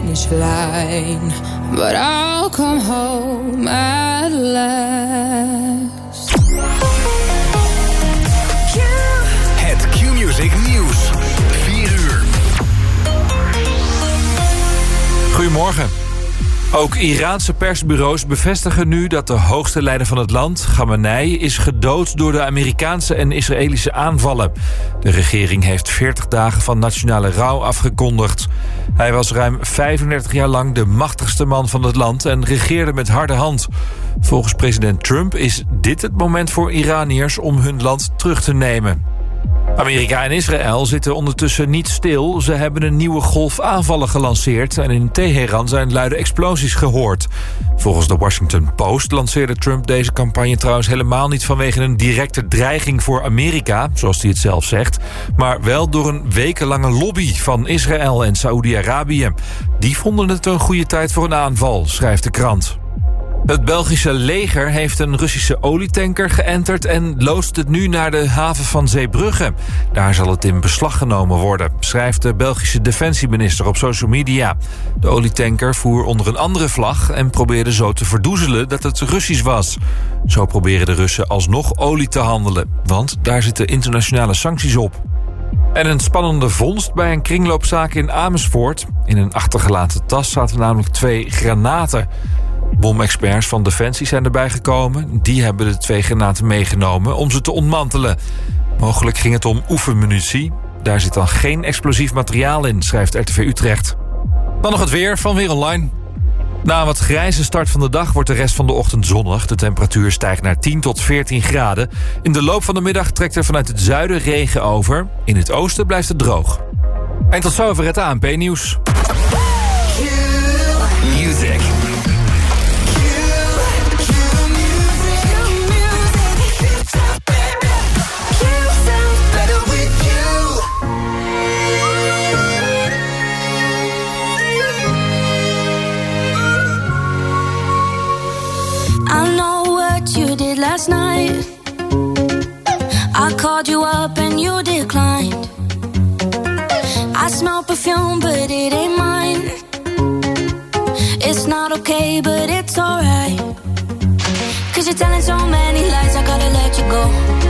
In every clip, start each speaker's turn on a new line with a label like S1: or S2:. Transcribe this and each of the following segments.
S1: finish line, but I'll come home at last.
S2: Het Q-Music Nieuws. 4 uur.
S3: Goedemorgen. Ook Iraanse persbureaus bevestigen nu dat de hoogste leider van het land, Khamenei, is gedood door de Amerikaanse en Israëlische aanvallen. De regering heeft 40 dagen van nationale rouw afgekondigd. Hij was ruim 35 jaar lang de machtigste man van het land en regeerde met harde hand. Volgens president Trump is dit het moment voor Iraniërs om hun land terug te nemen. Amerika en Israël zitten ondertussen niet stil. Ze hebben een nieuwe golf aanvallen gelanceerd... en in Teheran zijn luide explosies gehoord. Volgens de Washington Post lanceerde Trump deze campagne trouwens helemaal niet... vanwege een directe dreiging voor Amerika, zoals hij het zelf zegt... maar wel door een wekenlange lobby van Israël en Saoedi-Arabië. Die vonden het een goede tijd voor een aanval, schrijft de krant. Het Belgische leger heeft een Russische olietanker geënterd... en loost het nu naar de haven van Zeebrugge. Daar zal het in beslag genomen worden, schrijft de Belgische defensieminister op social media. De olietanker voer onder een andere vlag en probeerde zo te verdoezelen dat het Russisch was. Zo proberen de Russen alsnog olie te handelen, want daar zitten internationale sancties op. En een spannende vondst bij een kringloopzaak in Amersfoort. In een achtergelaten tas zaten namelijk twee granaten. Bomexperts van Defensie zijn erbij gekomen. Die hebben de twee granaten meegenomen om ze te ontmantelen. Mogelijk ging het om oefenmunitie. Daar zit dan geen explosief materiaal in, schrijft RTV Utrecht. Dan nog het weer van Weer Online. Na een wat grijze start van de dag wordt de rest van de ochtend zonnig. De temperatuur stijgt naar 10 tot 14 graden. In de loop van de middag trekt er vanuit het zuiden regen over. In het oosten blijft het droog. En tot zover het ANP-nieuws.
S4: Last night. I called you up and you declined. I smell perfume, but it ain't mine. It's not okay, but it's alright. Cause you're telling so many lies, I gotta let you go.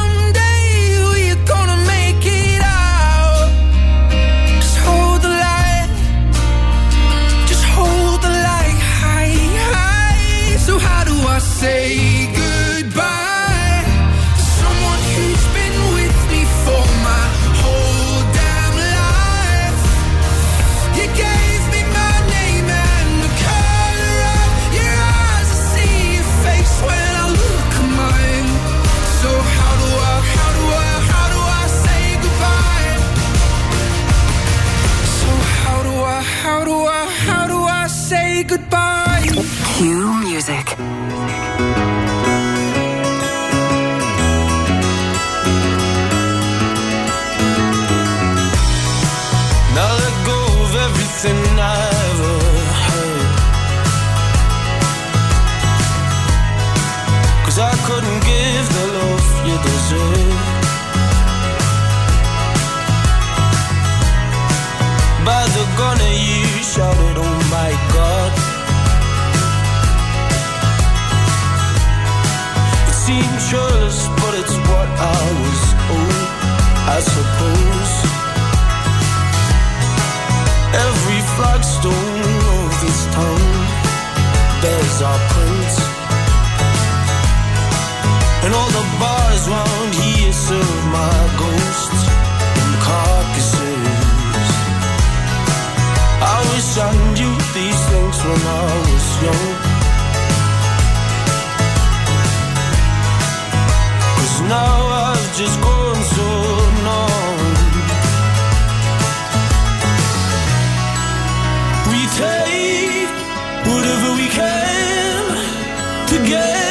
S5: came together.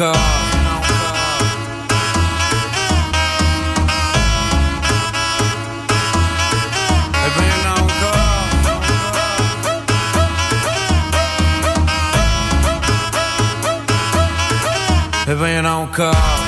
S5: encore. Et bien encore.
S1: Et.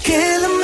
S6: Killing me.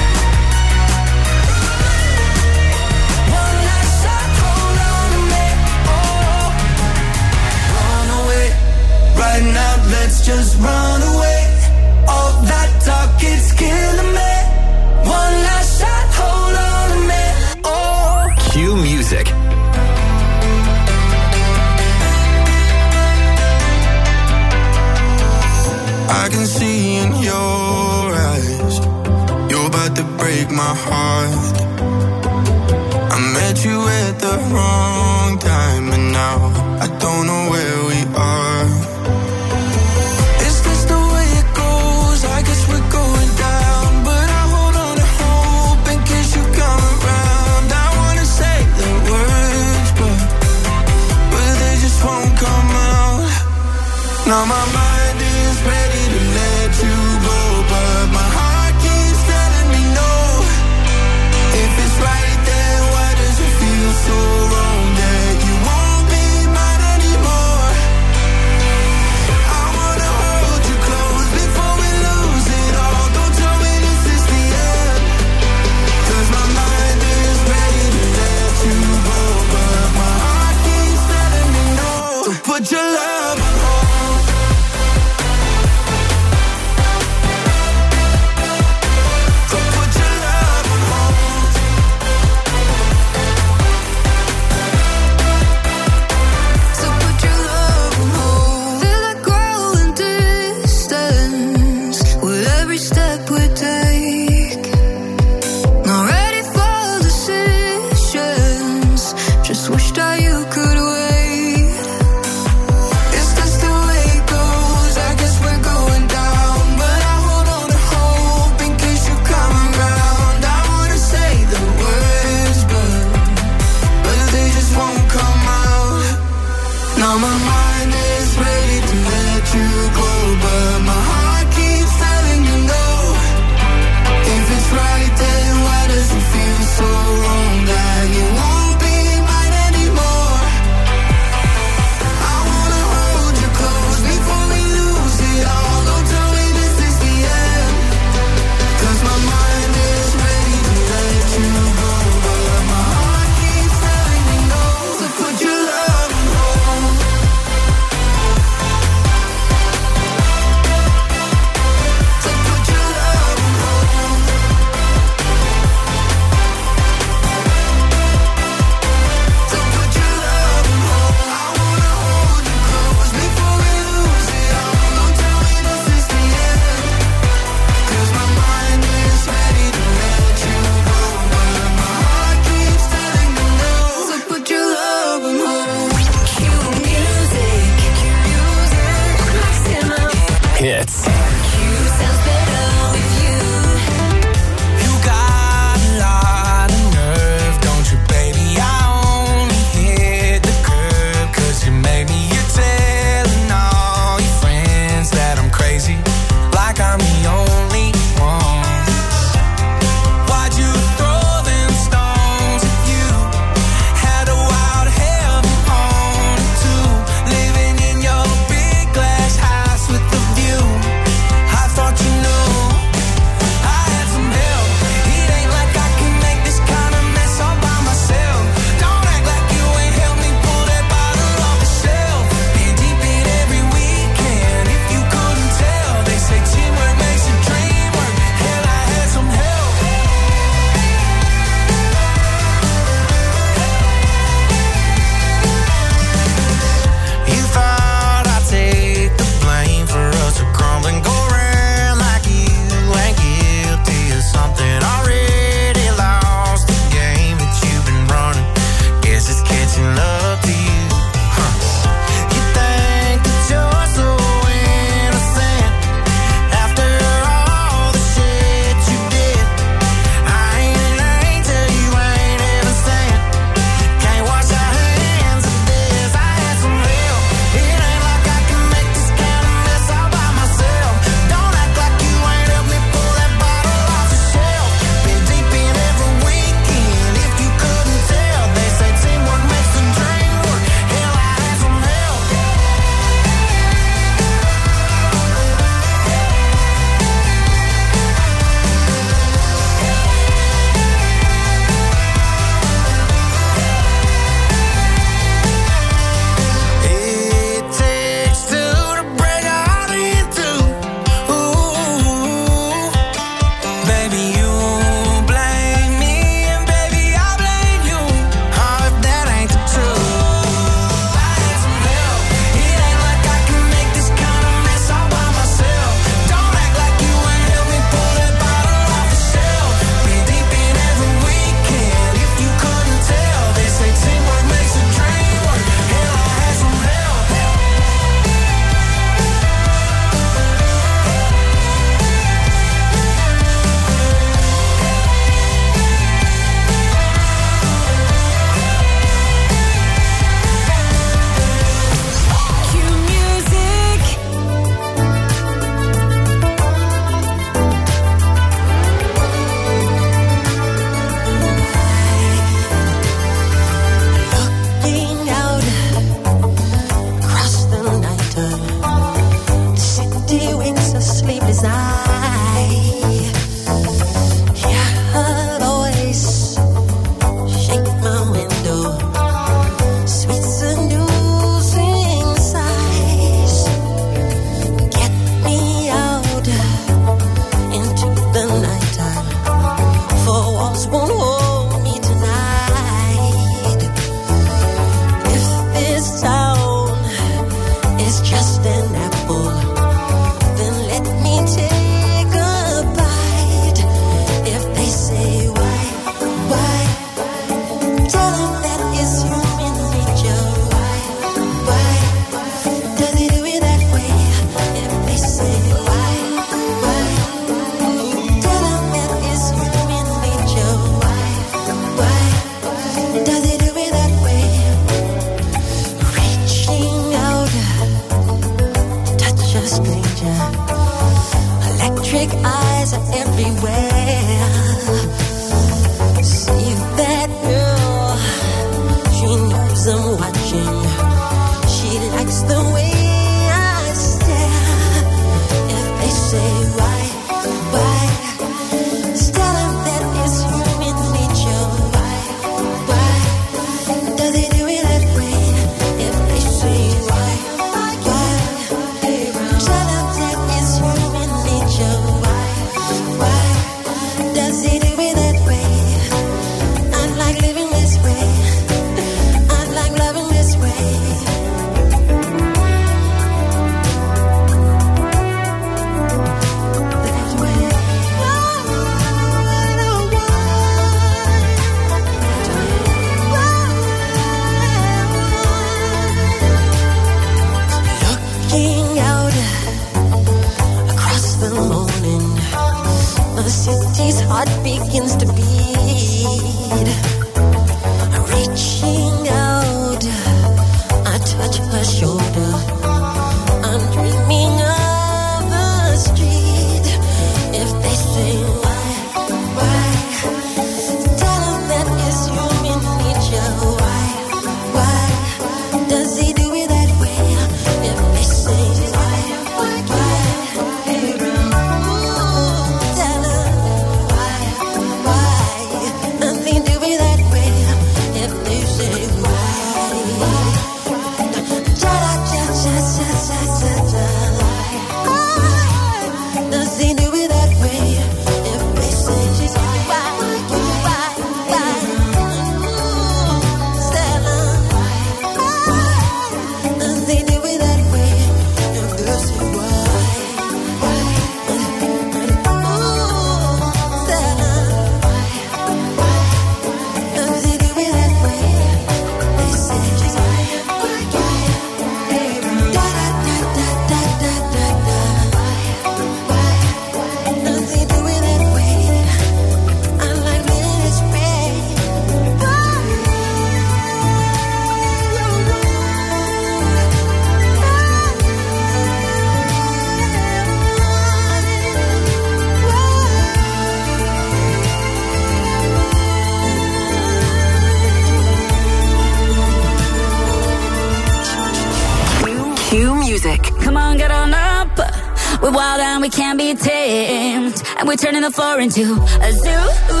S4: turning the floor into a zoo.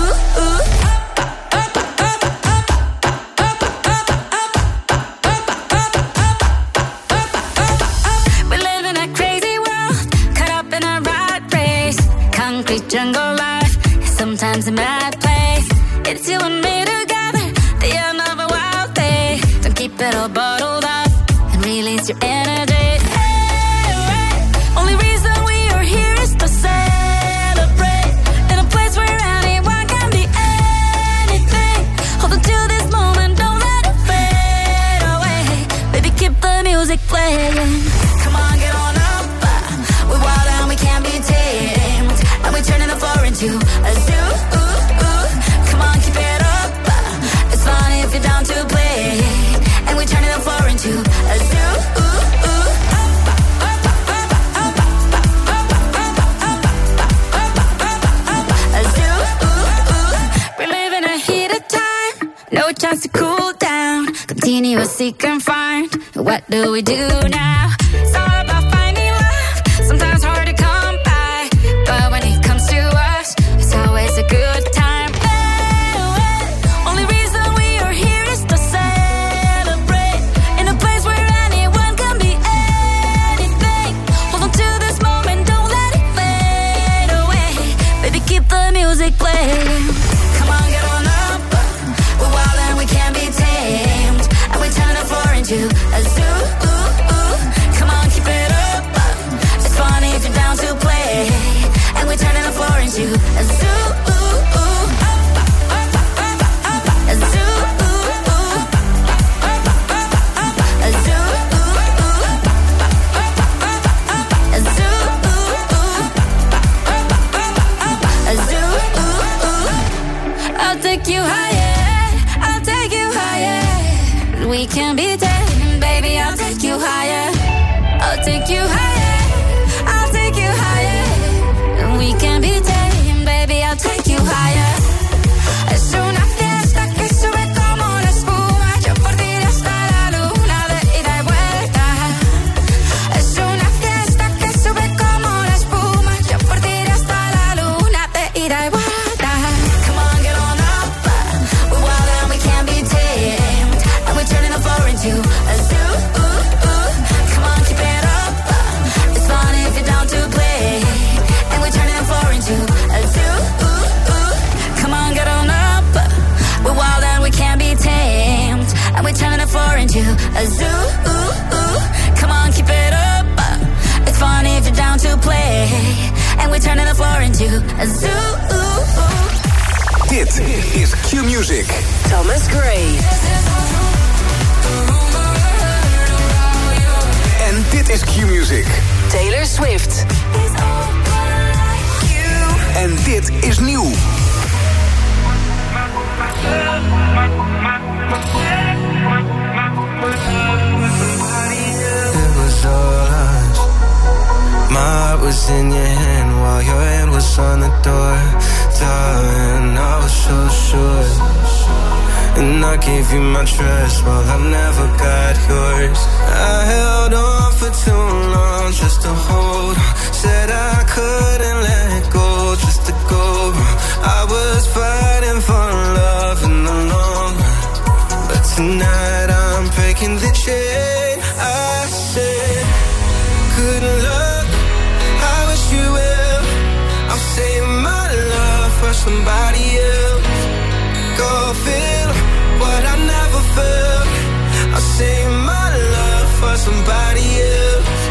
S4: we can find. What do we do now? to a zoo. Come on, keep it up. It's fun if you're down to play. And we're turning the floor into a zoo.
S2: Dit is Qmusic.
S7: Thomas Gray.
S2: En dit is Qmusic.
S7: Taylor Swift.
S2: En dit is nieuw.
S8: my, my, my, my, my, my, my, my it was us. My heart was in your hand while your hand was on the door. I was so sure. And I gave you my trust while I never got yours. I held on for too long just to hold on. Said I couldn't let go just to go. I was fighting for love in the long run. Tonight I'm breaking the chain. I said, good luck. I wish you well. I'll save my love for somebody else. Go feel what I never felt. I'll save my love for somebody else.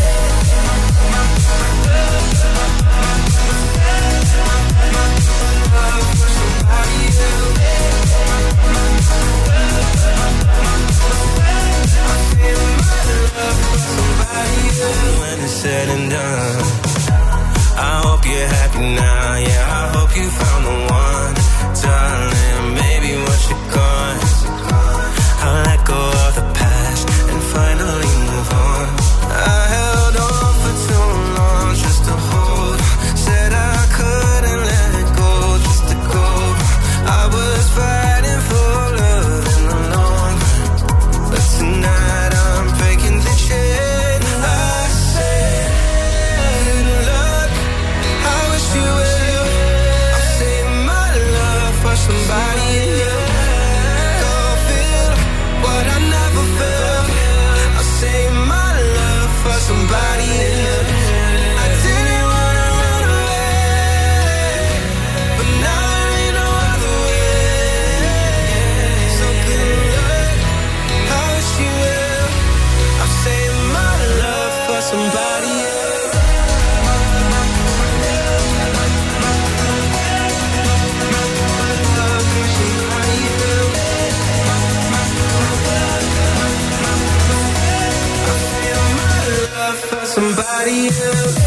S8: said and done. I hope you're happy now. you.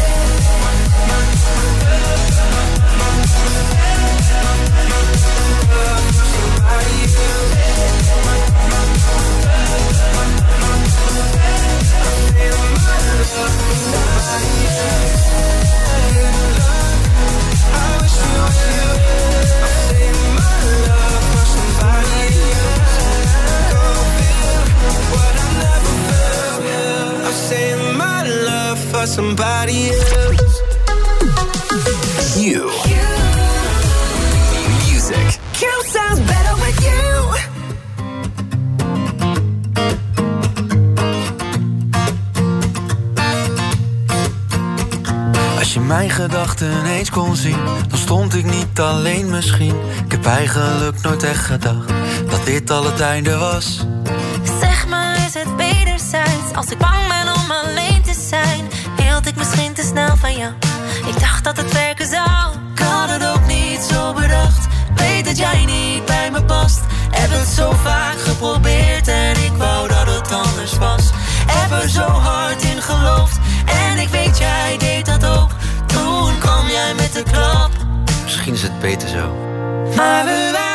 S9: gedachten eens kon zien. Dan stond ik niet alleen misschien. Ik heb eigenlijk nooit echt gedacht Dat dit al het einde was.
S10: Zeg maar is het wederzijds? Als ik bang ben om alleen te zijn Hield ik misschien te snel van jou. Ik dacht dat het werken zou.
S9: beter zo.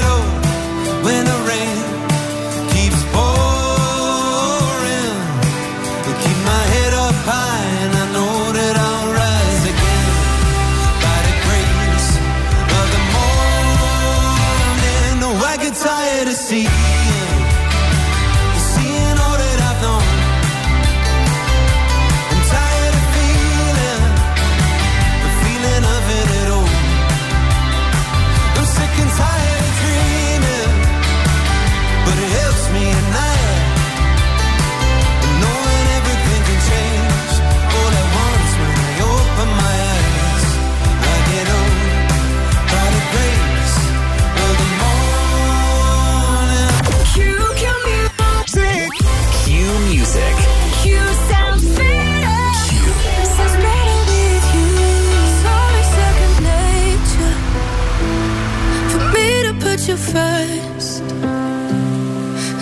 S7: you first.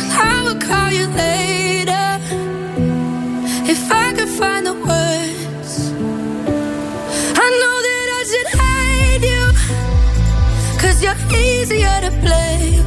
S7: And I will call you later if I could find the words. I know that I should hate you, cause you're easier to blame.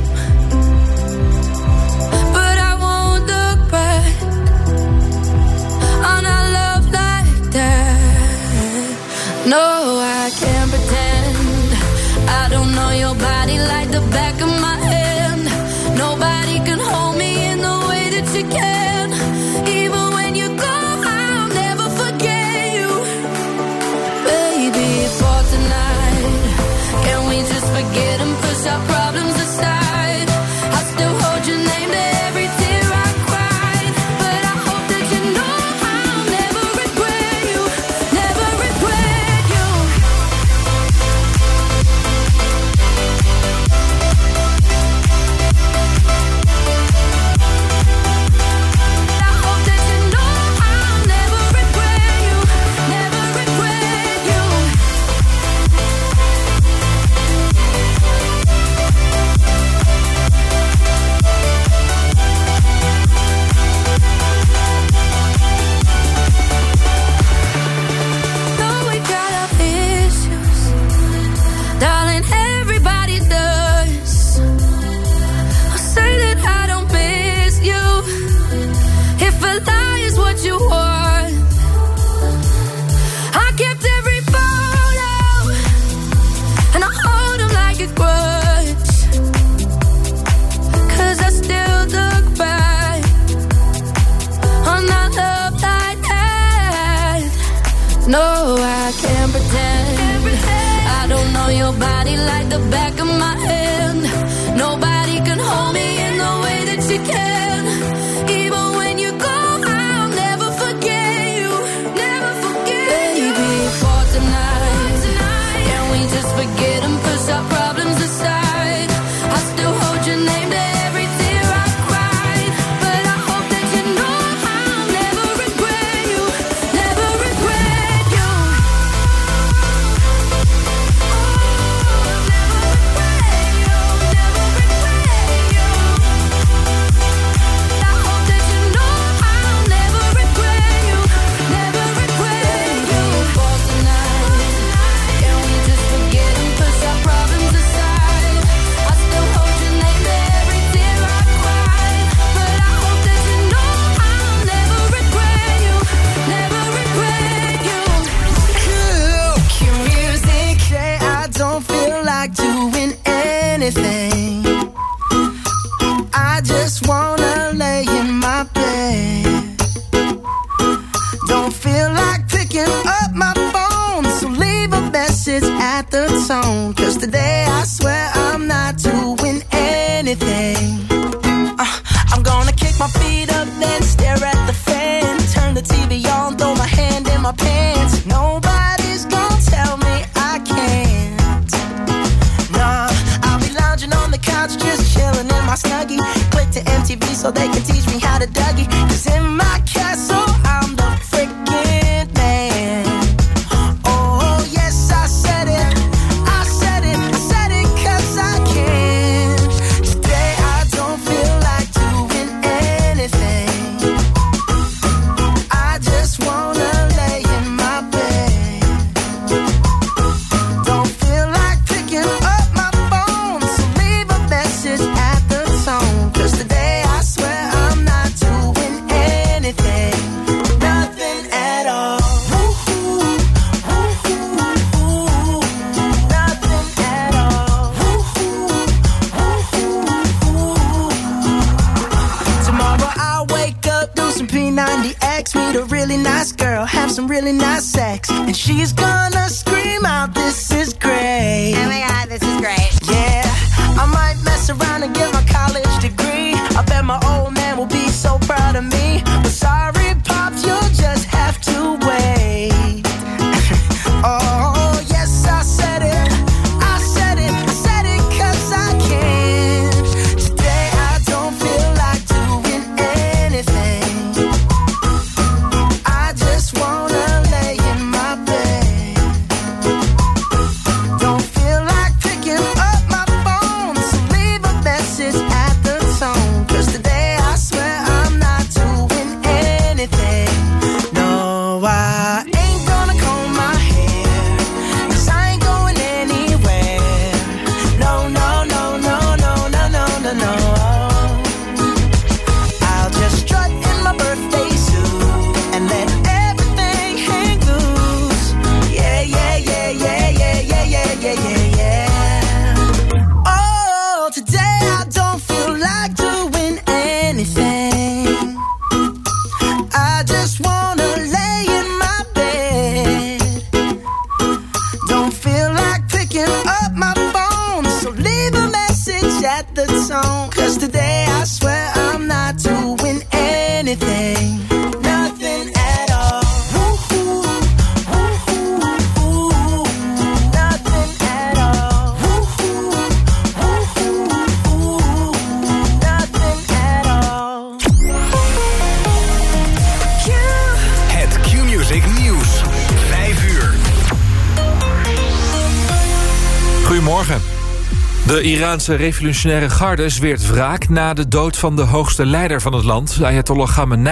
S3: Iraanse revolutionaire garde zweert wraak na de dood van de hoogste leider van het land, Ayatollah Khamenei.